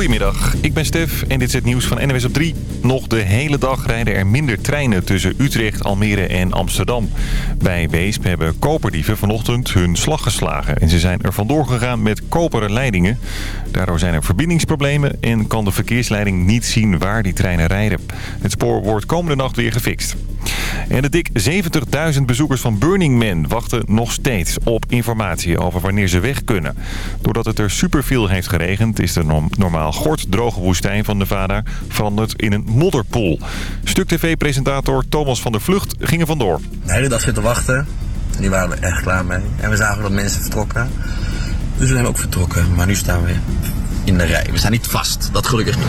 Goedemiddag, ik ben Stef en dit is het nieuws van NWS op 3. Nog de hele dag rijden er minder treinen tussen Utrecht, Almere en Amsterdam. Bij Weesp hebben koperdieven vanochtend hun slag geslagen. En ze zijn er vandoor gegaan met koperen leidingen. Daardoor zijn er verbindingsproblemen en kan de verkeersleiding niet zien waar die treinen rijden. Het spoor wordt komende nacht weer gefixt. En de dik 70.000 bezoekers van Burning Man wachten nog steeds op informatie over wanneer ze weg kunnen. Doordat het er superveel heeft geregend is de normaal gorddroge woestijn van Nevada veranderd in een modderpoel. Stuk TV-presentator Thomas van der Vlucht ging er vandoor. De hele dag zitten wachten. En die waren we echt klaar mee. En we zagen dat mensen vertrokken. Dus we zijn ook vertrokken. Maar nu staan we in de rij. We staan niet vast. Dat gelukkig niet.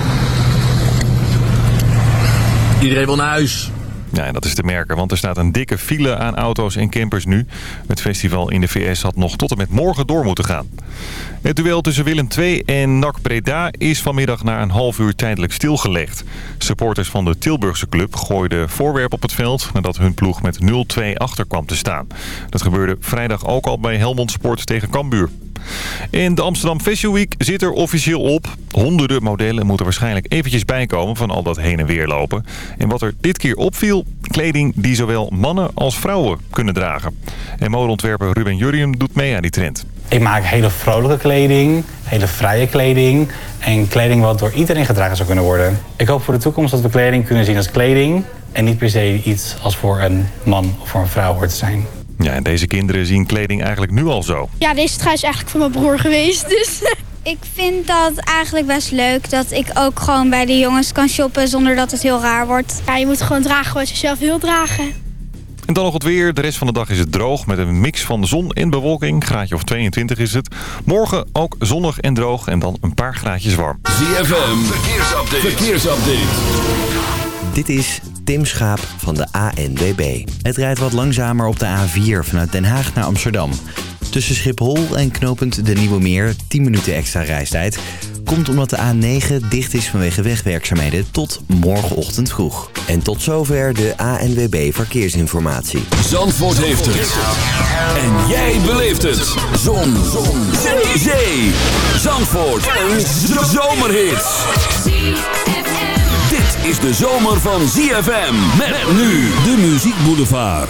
Iedereen wil naar huis. Ja, en dat is te merken, want er staat een dikke file aan auto's en campers nu. Het festival in de VS had nog tot en met morgen door moeten gaan. Het duel tussen Willem II en NAC Breda is vanmiddag na een half uur tijdelijk stilgelegd. Supporters van de Tilburgse club gooiden voorwerp op het veld nadat hun ploeg met 0-2 achter kwam te staan. Dat gebeurde vrijdag ook al bij Helmond Sport tegen Cambuur. En de Amsterdam Fashion Week zit er officieel op. Honderden modellen moeten waarschijnlijk eventjes bijkomen van al dat heen en weer lopen. En wat er dit keer opviel, kleding die zowel mannen als vrouwen kunnen dragen. En modeontwerper Ruben Jurrium doet mee aan die trend. Ik maak hele vrolijke kleding, hele vrije kleding en kleding wat door iedereen gedragen zou kunnen worden. Ik hoop voor de toekomst dat we kleding kunnen zien als kleding en niet per se iets als voor een man of voor een vrouw hoort te zijn. Ja, en deze kinderen zien kleding eigenlijk nu al zo. Ja, deze trui is eigenlijk van mijn broer geweest, dus... Ik vind dat eigenlijk best leuk dat ik ook gewoon bij de jongens kan shoppen zonder dat het heel raar wordt. Ja, je moet gewoon dragen wat je zelf wil dragen. En dan nog het weer. De rest van de dag is het droog met een mix van zon en bewolking. Graadje of 22 is het. Morgen ook zonnig en droog en dan een paar graadjes warm. ZFM, verkeersupdate. verkeersupdate. Dit is Tim Schaap van de ANWB. Het rijdt wat langzamer op de A4 vanuit Den Haag naar Amsterdam. Tussen Schiphol en knooppunt De Nieuwe Meer 10 minuten extra reistijd. Komt omdat de A9 dicht is vanwege wegwerkzaamheden tot morgenochtend vroeg. En tot zover de ANWB Verkeersinformatie. Zandvoort heeft het. En jij beleeft het. Zon. Zon. Zee. Zandvoort. Een zomerhit is de zomer van ZFM. Met nu de Muziek Boulevard.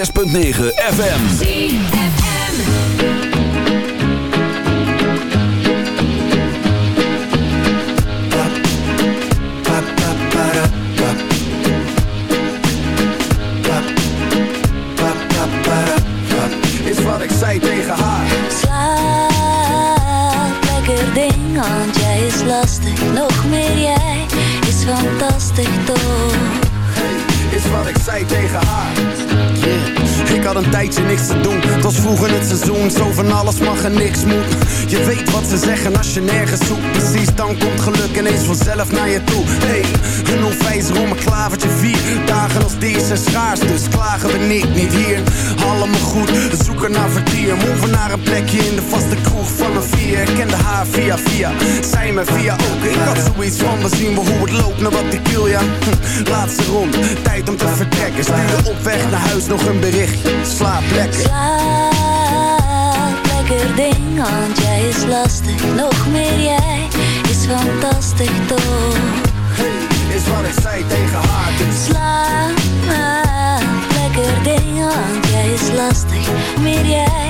106.9 FM. Een plekje in de vaste kroeg van een vier. Ik kende haar via via, zij me via ook. Ik had zoiets van, we zien we hoe het loopt naar wat ik wil, ja. Hm, Laatste rond, tijd om te vertrekken. Stuurde op weg naar huis nog een berichtje. Slaap lekker. Slaap lekker ding, want jij is lastig. Nog meer jij is fantastisch toch? Is wat ik zei tegen haar, dus Slaap lekker ding, want jij is lastig. Meer jij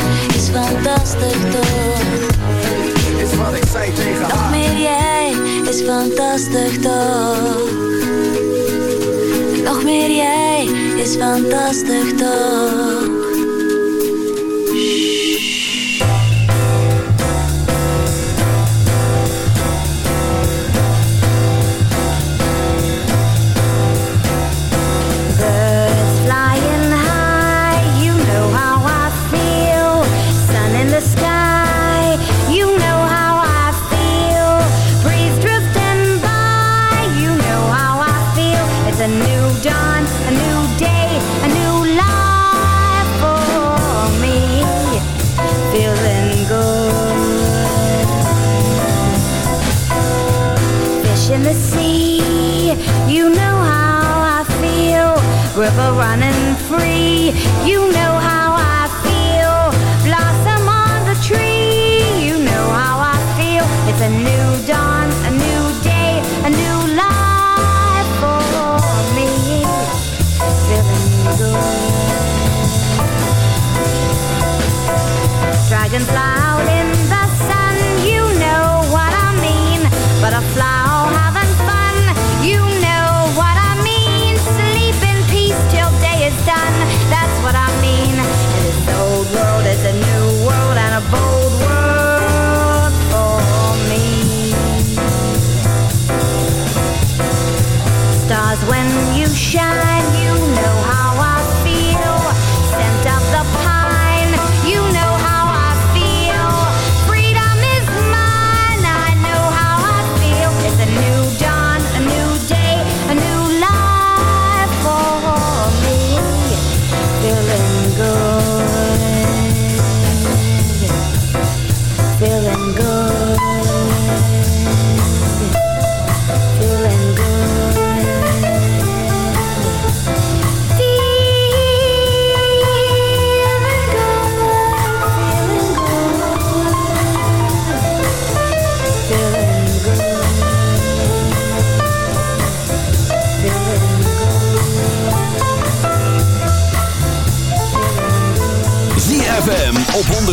fantastisch toch? Is wat ik zei tegen Nog meer jij is fantastisch toch? Nog meer jij is fantastisch toch? River running free, you know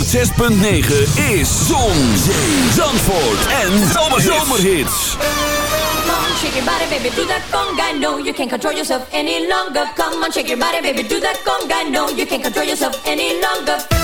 106.9 is Zon, Zee, Zandvoort en Zomerhits. Come on, shake your body, baby, do that conga. No, you can't control yourself any longer. Come on, shake your body, baby, do that conga. No, you can't control yourself any longer.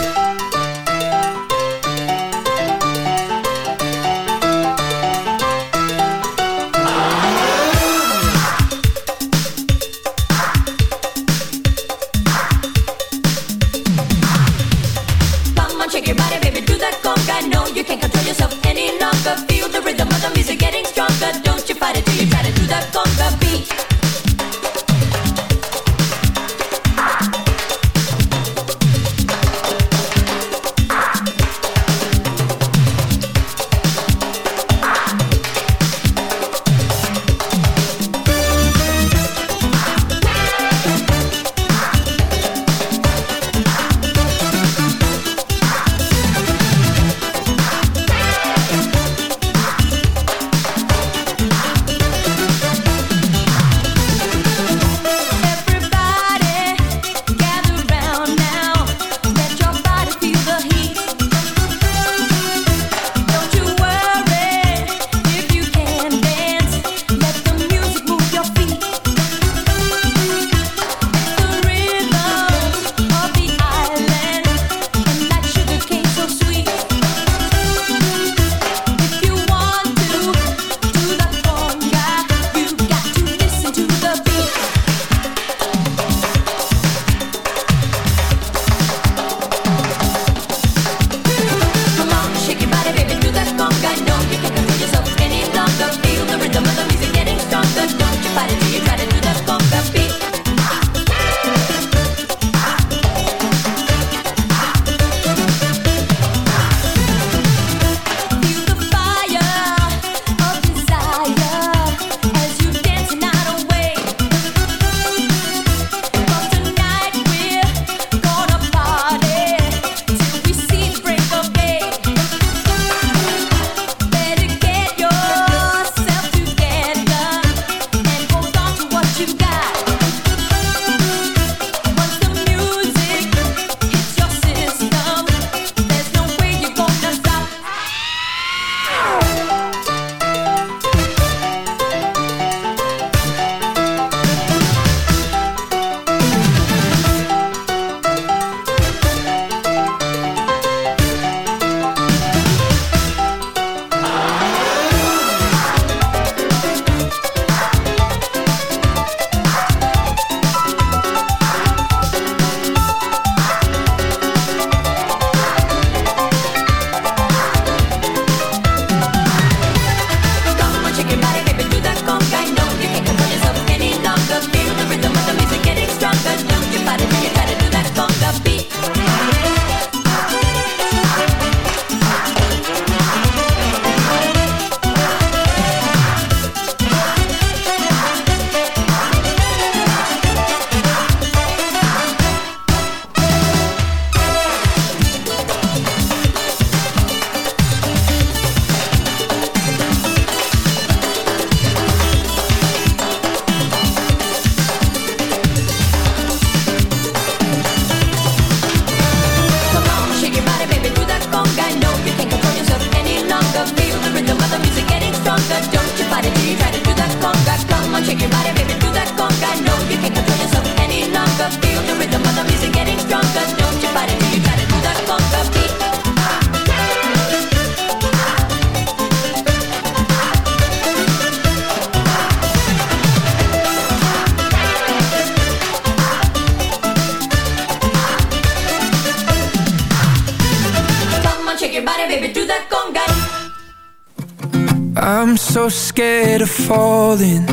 I'm so scared of falling.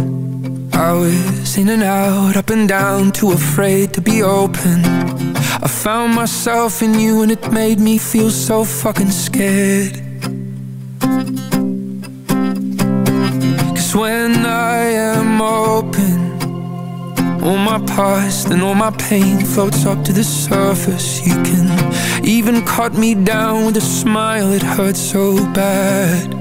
I was in and out, up and down, too afraid to be open. I found myself in you and it made me feel so fucking scared. Cause when I am open, all my past and all my pain floats up to the surface. You can even cut me down with a smile, it hurts so bad.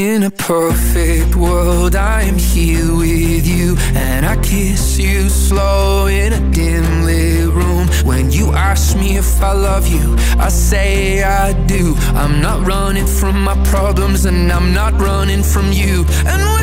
In a perfect world, I am here with you, and I kiss you slow in a dim lit room. When you ask me if I love you, I say I do. I'm not running from my problems, and I'm not running from you. And we're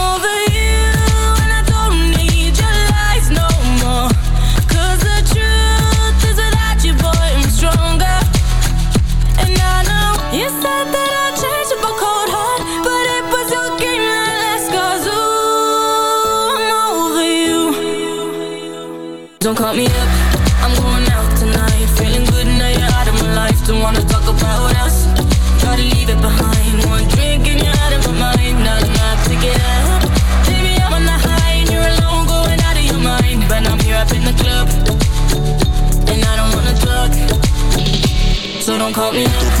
don't call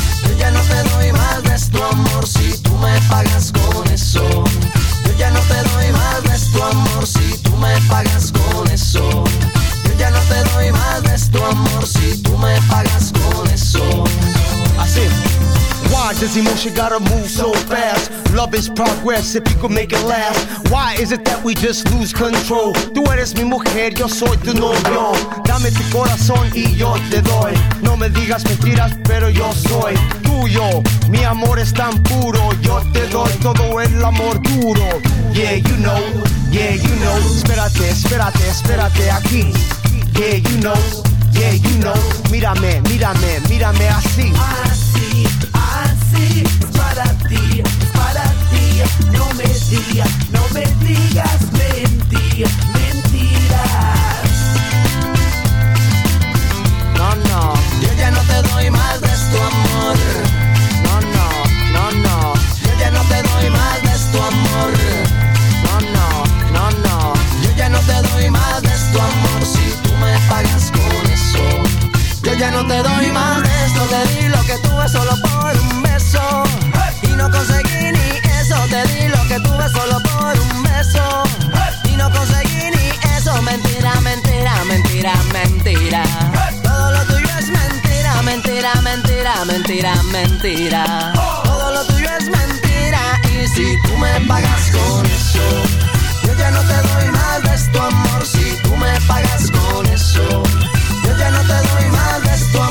Yo ya no te doy más de tu amor. Si tú me pagas con eso. Yo ya no te doy más de tu amor. Si tú me pagas con eso. Yo ya no te doy más de tu amor. Si tú me pagas con eso. Así. Why does emotion gotta move so fast? Love is progress if you could make it last. Why is it that we just lose control? Tú eres mi mujer, yo soy tu novio. Dame tu corazón y yo te doy. No me digas mentiras, pero yo soy tuyo. Mi amor es tan puro, yo te doy todo el amor duro. Yeah, you know, yeah, you know. Espérate, espérate, espérate aquí. Yeah, you know, yeah, you know. Mírame, mírame, mírame así. Así, así, es para ti, es para ti. No me digas, no me digas mentiras, mentiras. No, no, no, no. Yo ya no te doy más de tu amor. No, no, no, no. Yo ya no te doy más de tu amor si tú me pagas con eso. Yo ya no te doy más de esto. Te di lo que tuve solo por un beso. Y no conseguí ni eso. Te di lo que tuve solo por un beso. Y no conseguí ni eso. Mentira, mentira, mentira, mentira. Todo lo tuyo es mentira Mentira, mentira, mentira, mentira, Todo lo tuyo es mentira. Y si tú me pagas con eso, yo ya no te doy más de tu amor. Si tú me pagas con eso, yo ya no te doy más de tu amor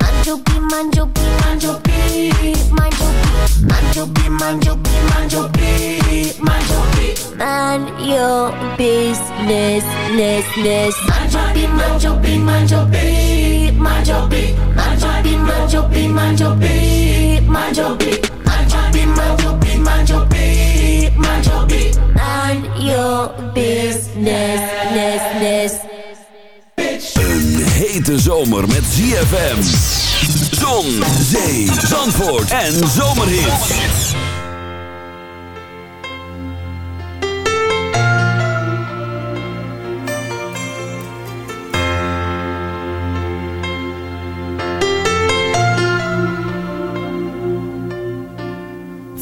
Manjopi, manjopi, manjopi, manjopi, manjopi, manjopi, manjopi, manjopi. Man your business, ness, ness. Manjopi, manjopi, manjopi, manjopi, manjopi, manjopi, manjopi, manjopi, manjopi, manjopi, manjopi, manjopi. Man your business, ness, ness. Een hete zomer met ZFM. Zon, zee, zandvoort en zomerhits.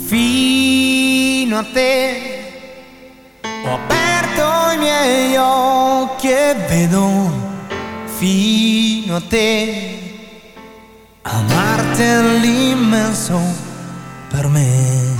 Fino te i miei occhi e vedo fino a te amarti è l'immenso per me.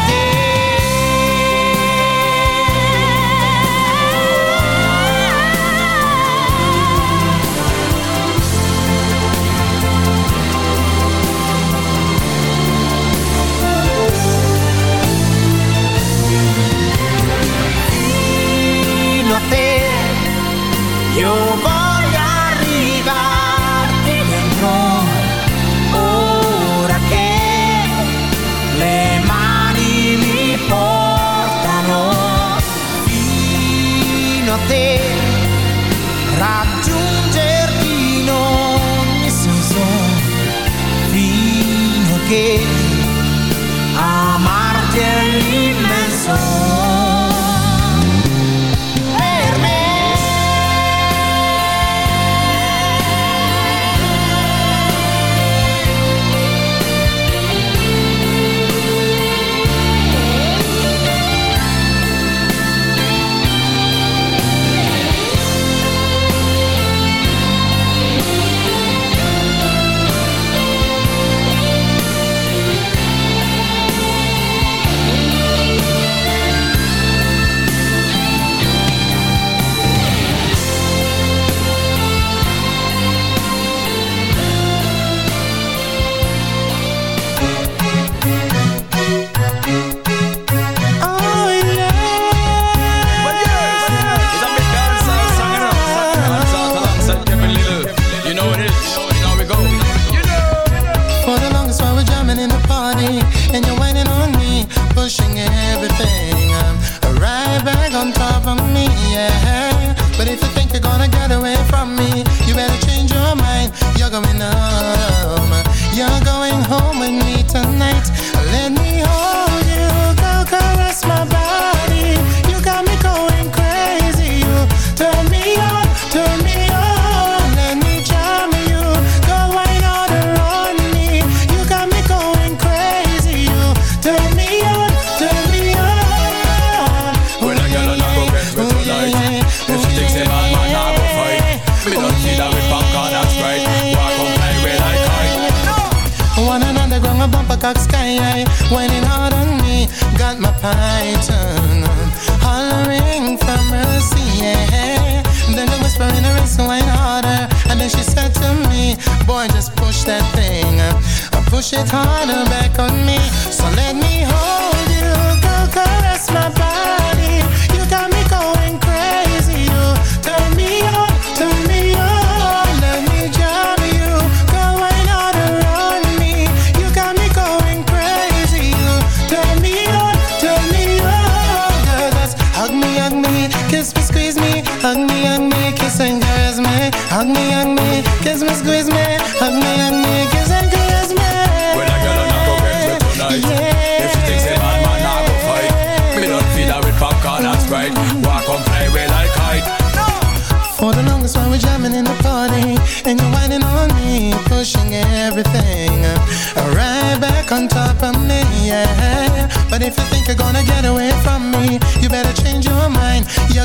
camino hacer, yo voy arriba Señor, ora che le mani mi portano fino a te.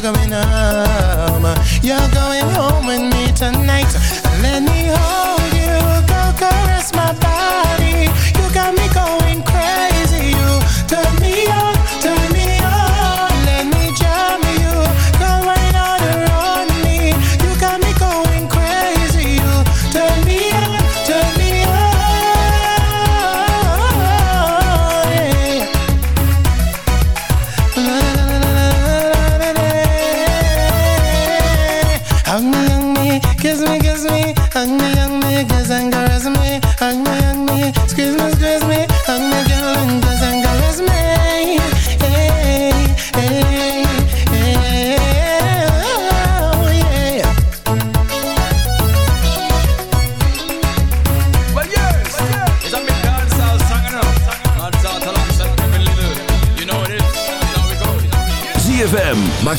you're going home. You're going home with me tonight. Let me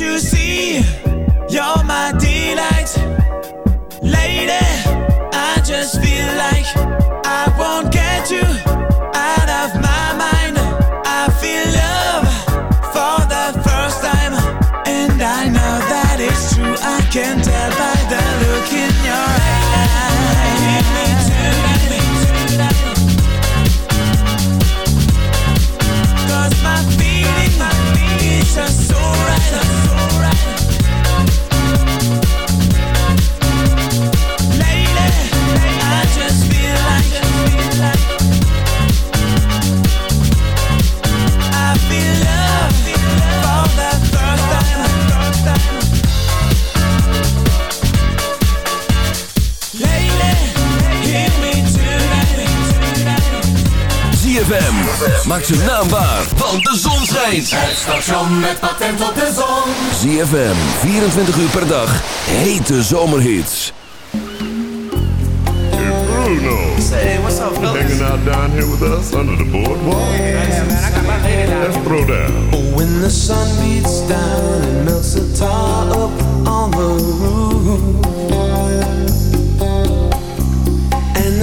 juicy ZFM. Maak ze naambaar, want de zon schijnt. Het station met patent op de zon. ZFM, 24 uur per dag. Hete zomerhits. Hey Bruno. Say, what's up, fellas? Hanging out down here with us under the boardwalk. Yeah, yeah man, I got my head down. Let's throw down. Oh, when the sun beats down and melts the tar up on the roof.